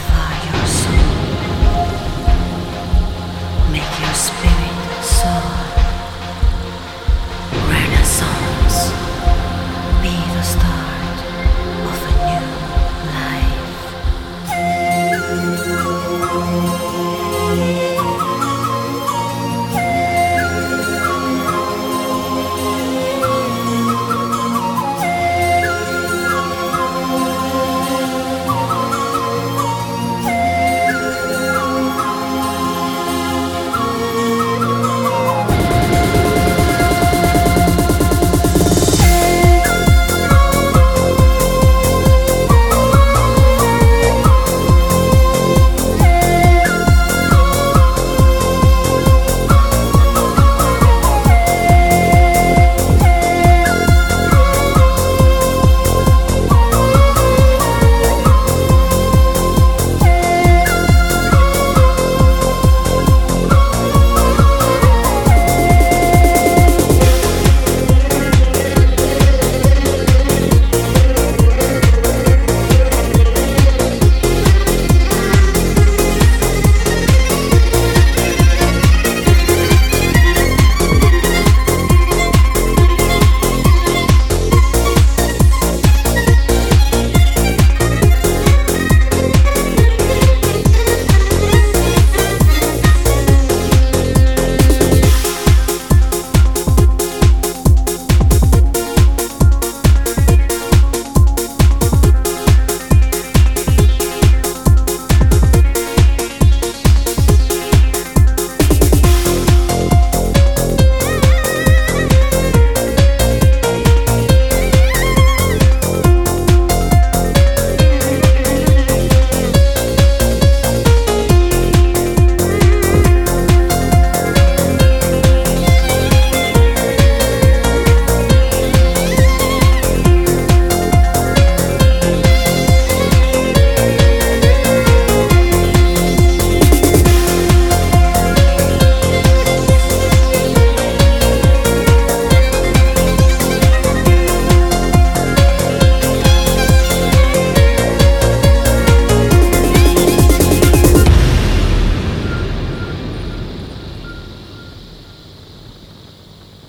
Purify your soul. Make your spirit soar.